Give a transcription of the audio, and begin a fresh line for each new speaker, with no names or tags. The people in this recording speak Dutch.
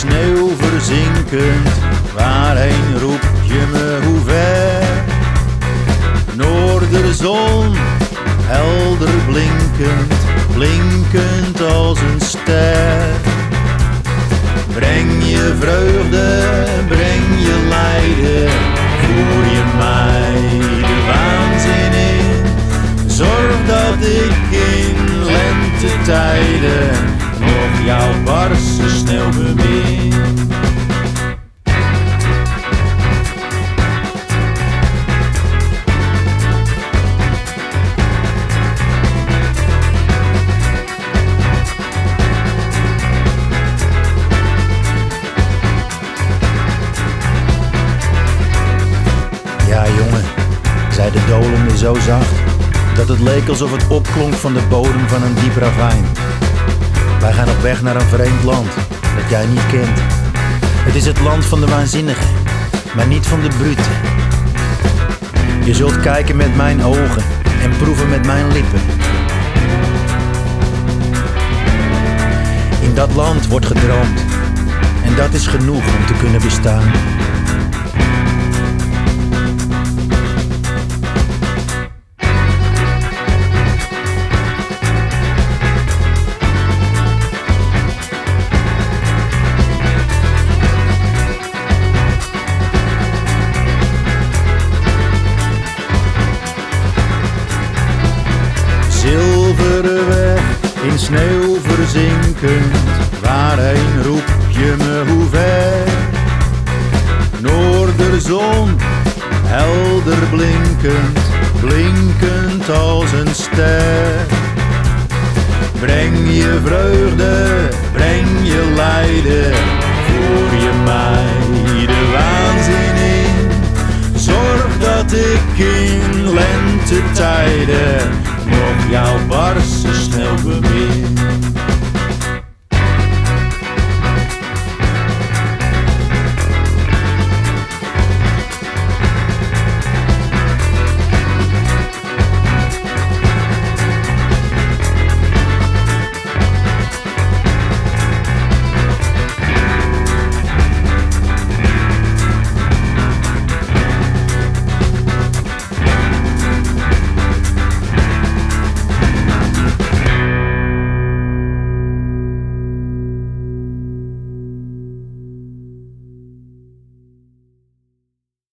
sneeuw verzinkend, waarheen roep je me hoe ver? Noorderzon, helder blinkend, blinkend als een ster. Breng je vreugde, breng je lijden, voer je mij de waanzin in. Zorg dat ik in lentetijden nog jouw barse sneeuw bemin. Ja, jongen, zei de dolende zo zacht dat het leek alsof het opklonk van de bodem van een diep ravijn. Wij gaan op weg naar een vreemd land dat jij niet kent. Het is het land van de waanzinnige, maar niet van de brute. Je zult kijken met mijn ogen en proeven met mijn lippen. In dat land wordt gedroomd en dat is genoeg om te kunnen bestaan. Zilveren weg in sneeuw verzinkend, waarheen roep je me hoe ver? Noorderzon, helder blinkend, blinkend als een ster. Breng je vreugde, breng je lijden, voer je mij de waanzin in. Zorg dat ik in lentetijden